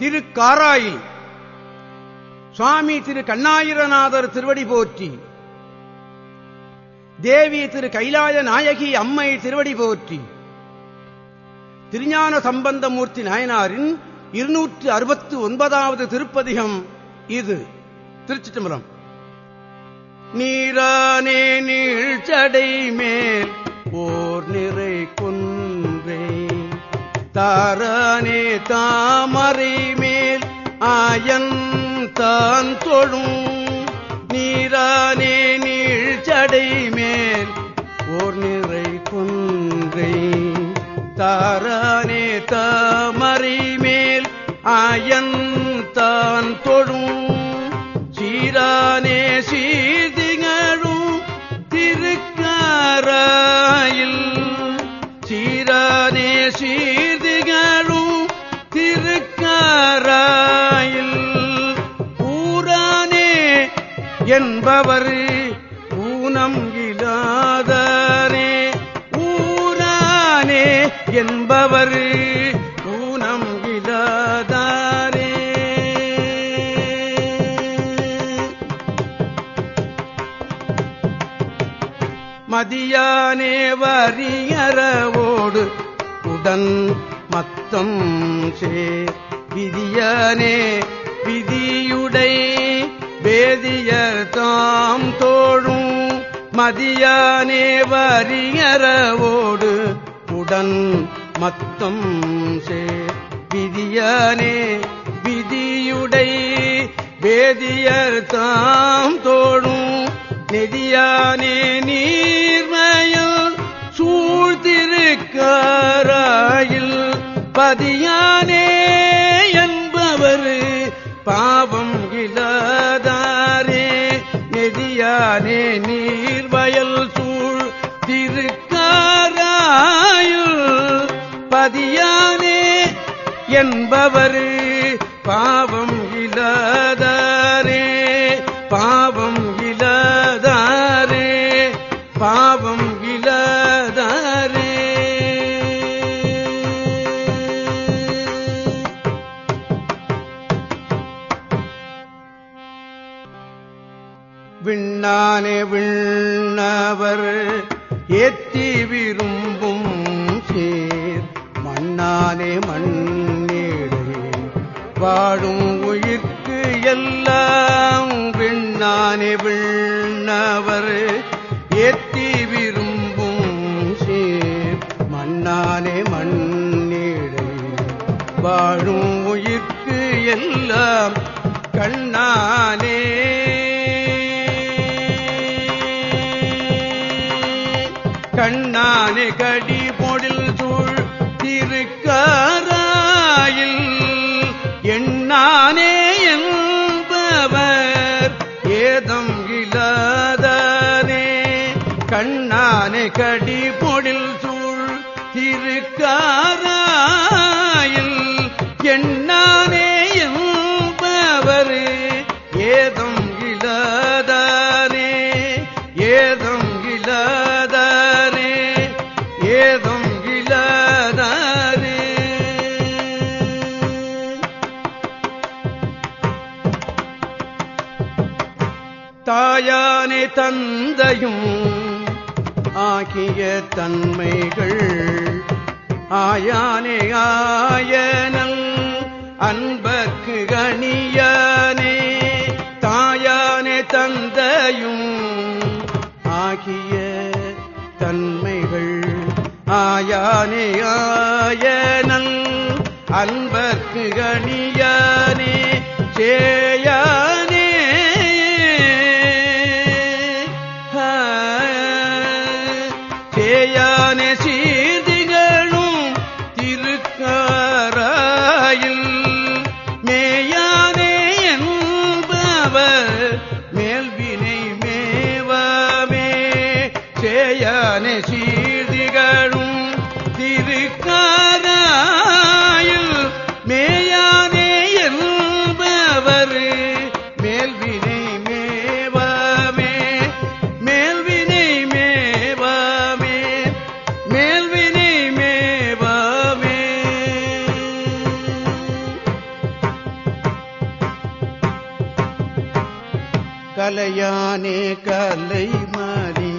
திரு காராயில் சுவாமி திரு கண்ணாயிரநாதர் திருவடி போற்றி. தேவி திரு கைலாய நாயகி அம்மை திருவடி போற்றி. திருஞான சம்பந்தமூர்த்தி நாயனாரின் இருநூற்று அறுபத்து ஒன்பதாவது திருப்பதிகம் இது. திருச்சிட்டம்பரம் நீரானே நீழ்ச்சடை மேல் ஓர் நிறை தாரானே தாமரை மேல் ஆயன் தான் தொழும். நீரானே நீழ்ச்சடை மேல் ஓர் நிறை குன்றை. தாரானே தாமரை மேல் ஆயன் என்பவர் ஊனம் இலாதரே ஊரானே என்பவர் ஊனம் இல்லாதாரே. மதியானே வரியறவோடு உடன் மத்தம் சே விதியானே விதியுடை வேதியர் தாம் தோழும் மதியானே வரியறவோடு உடன் மத்தம் சே விதியானே விதியுடை வேதியர் தாம் தோழும் நெதியானே நீர்மயில் சூழ்த்திருக்காராயில் பதியானே என்பவர் பாவம் இலதாரே பாவம் இலதாரே பாவம் இலதாரே விண்ணானே விண்ணவர் ஏத்தி விரும்பும் சேர். மண்ணானே மண்ணேடே வாழும் உயிர்க்கு எல்லாம் விண்ணானே விண்ணவர். ஏத்தி விரும்பும் சீர் மண்ணானே மண்ணீடை. வாழும் உயிர்க்கு எல்லாம் கண்ணானே. கண்ணானே கடி தானே என்பவர். ஏதம் இல்லாதானே. கண்ணானே கண் தாயானே தந்தையும் ஆகிய தன்மைகள் ஆயானே ஆயனல் அன்பர்க்கு கணியானே தாயானே தந்தையும் ஆகிய தன்மைகள் ஆயானே ஆயனல் அன்பர்க்கு கணியானே சே கலையானே கலைமணி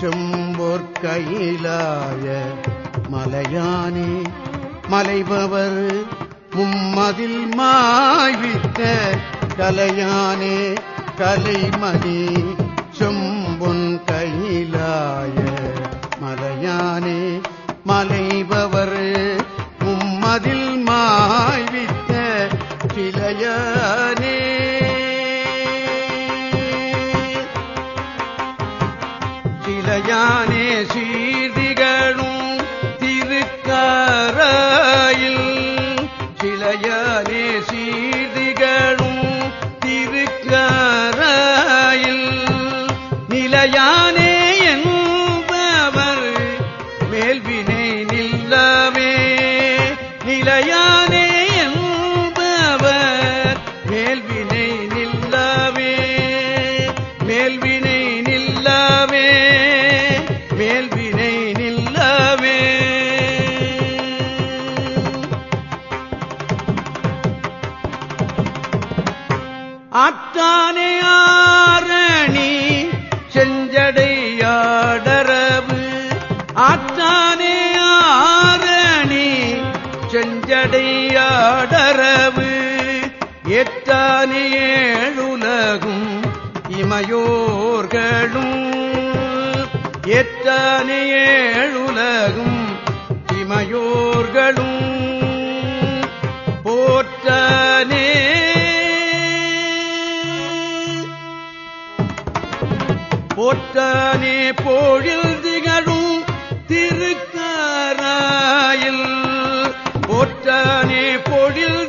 செம்பொற் கையிலாய மலையானே. மலைபவர் மும்மதில் மாய்வித்த கலையானே கலைமணி செம்பொன் கையிலாய மலையானே. மலைபவர் மும்மதில் மாய்வித்த கிளையானே எத்தானே ஏழுலகும் இமையோர்களும் எத்தானே ஏழுலகும் இமையோர்களும் போற்றானே போற்றானே போழில் திகழும் திருக்காராயில் போற்றானே பொழில்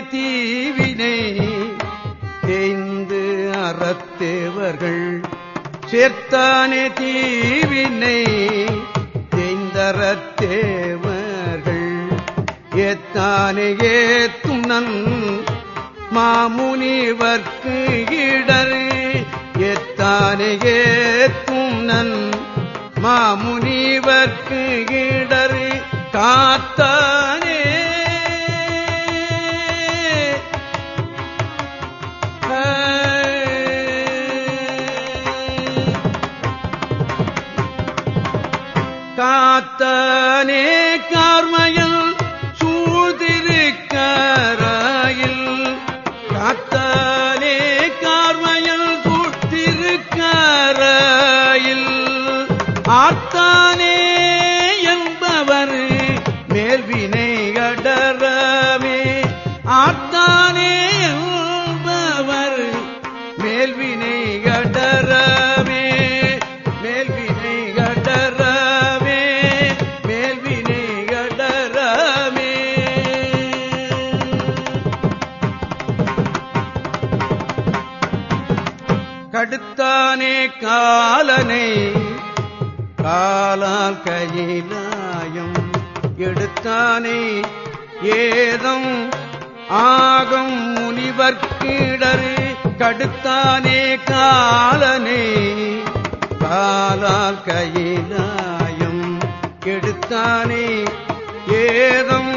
தீவினை தேய்ந்து அறத்தேவர்கள் சேர்த்தானே தீவினை தேய்ந்தறத்தேவர்கள். ஏத்தானே ஏத்தும் நன் மாமுனிவர்க்கு இடரு. ஏத்தானே ஏத்தும் நன் மாமுனிவர்க்கு இடரு. காத்தானே காத்தானே கார்மையில் சூழ்திருக்காராயில் காத்தானே கார்மையில் சூழ்த்திருக்காராயில் ஆத்தானே என்பவர் மேல்வினை அடரவே ஆத்தானே என்பவர் மேல்வினை காலனை காலால் கையிலாயம் எடுத்தானே. ஏதம் ஆகம் முனிவர்க்கிடரு கடுத்தானே காலனே காலால் கையிலாயம் கெடுத்தானே ஏதம்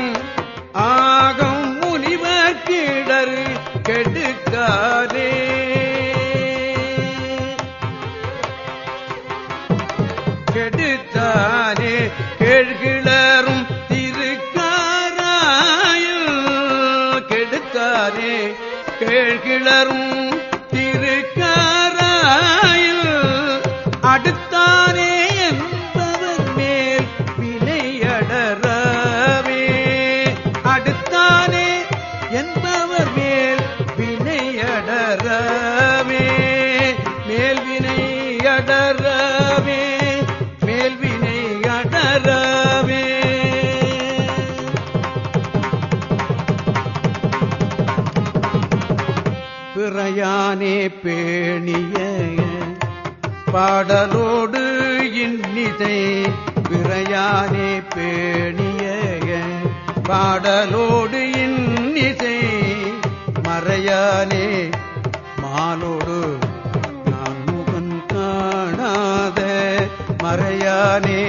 பேணிய பாடலோடு இன்னிதை விரையானே பேணிய பாடலோடு இன்னிதை மறையானே மாலோடு நான் முகன் காணாத மறையானே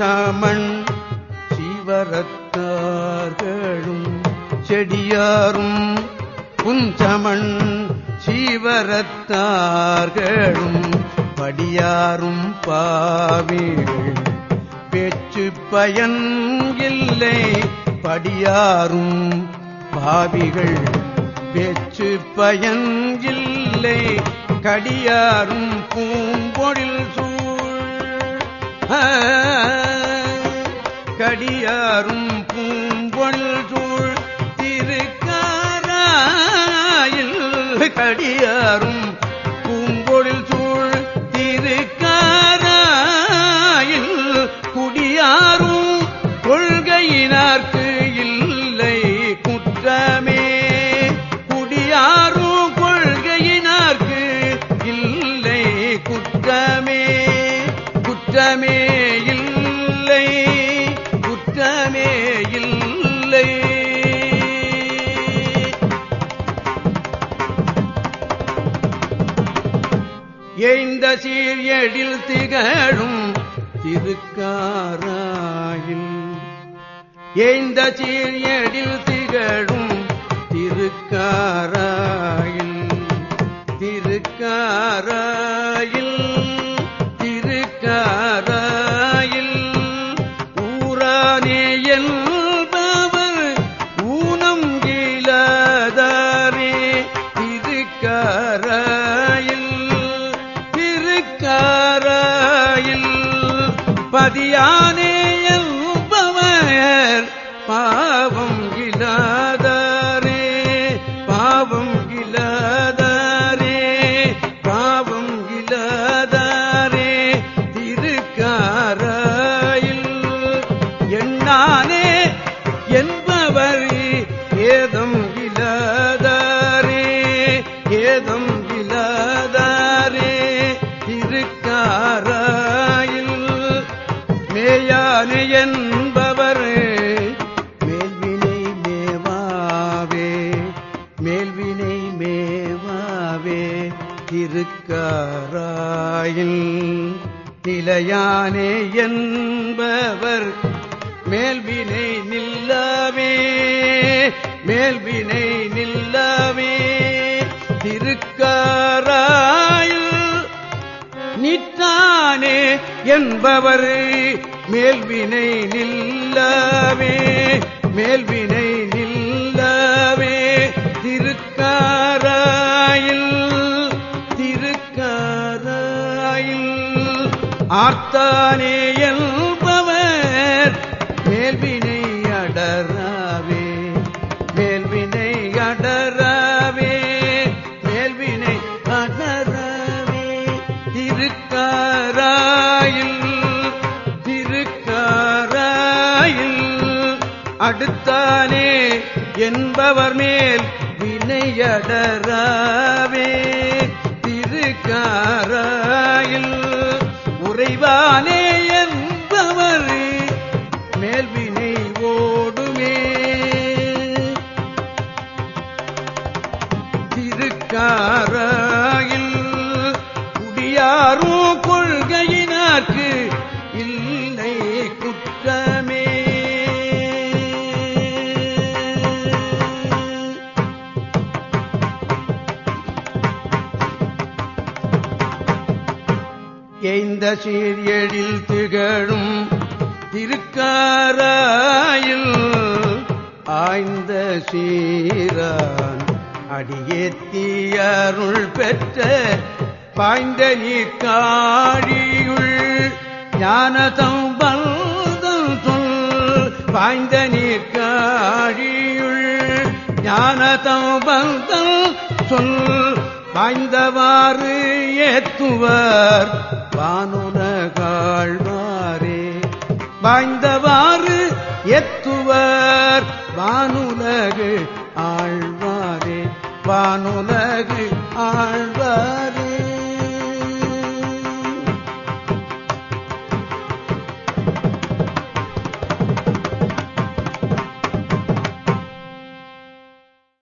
புன்சாமண் சிவரத்தார்களும் செடியாரும் புன்சமண் சீவரத்தார்களும் படியாரும் பாவீர்கள் பேச்சு பயன் இல்லை படியாரும் பாவிகள் பேச்சு பயன் இல்லை கடியாரும் பூம்பொழில் சூழ். ஆ, பூம்பொழில் சூழ் திருக்காராயில் கடியாரும் எய்ந்த சீர் எழில் திகழும் திருக்காராயில். எய்ந்த சீர் எழில் திகழும் திருக்காராயில். திருக்காராயில் பாவம் இல்லாதாரே உடையானே என்பவர் மேல்வினை நில்லவே மேல்வினை நில்லவே. திருக்காராயில் நிற்றானே என்பவர் மேல்வினை நில்லவே மேல்வினை ஆர்த்தானே என்பவர் மேல்வினை அடராவே மேல்வினை அடராவே மேல்வினை அடராவே திருக்காராயில் திருக்காராயில் அடுத்தானே என்பவர் மேல் வினையடராவே திருக்காராயில் உறைவானே என் தெரிந்த சீரியழில் திகழும் திருக்காராயில் ஆய்ந்த சீரான் அடியேத்தியருள் பெற்ற பாய்ந்த நீர்காழியுள் ஞானதம் பல்தம் சொல் பாய்ந்த நீர்காழியுள் ஞானதம் பல்தம் சொல் பாய்ந்தவாறு ஏத்துவர் வானுலகாழ்வாரே வாய்ந்தவாறு எத்துவர் வானுலகு ஆழ்வாரே. வானுலகு ஆழ்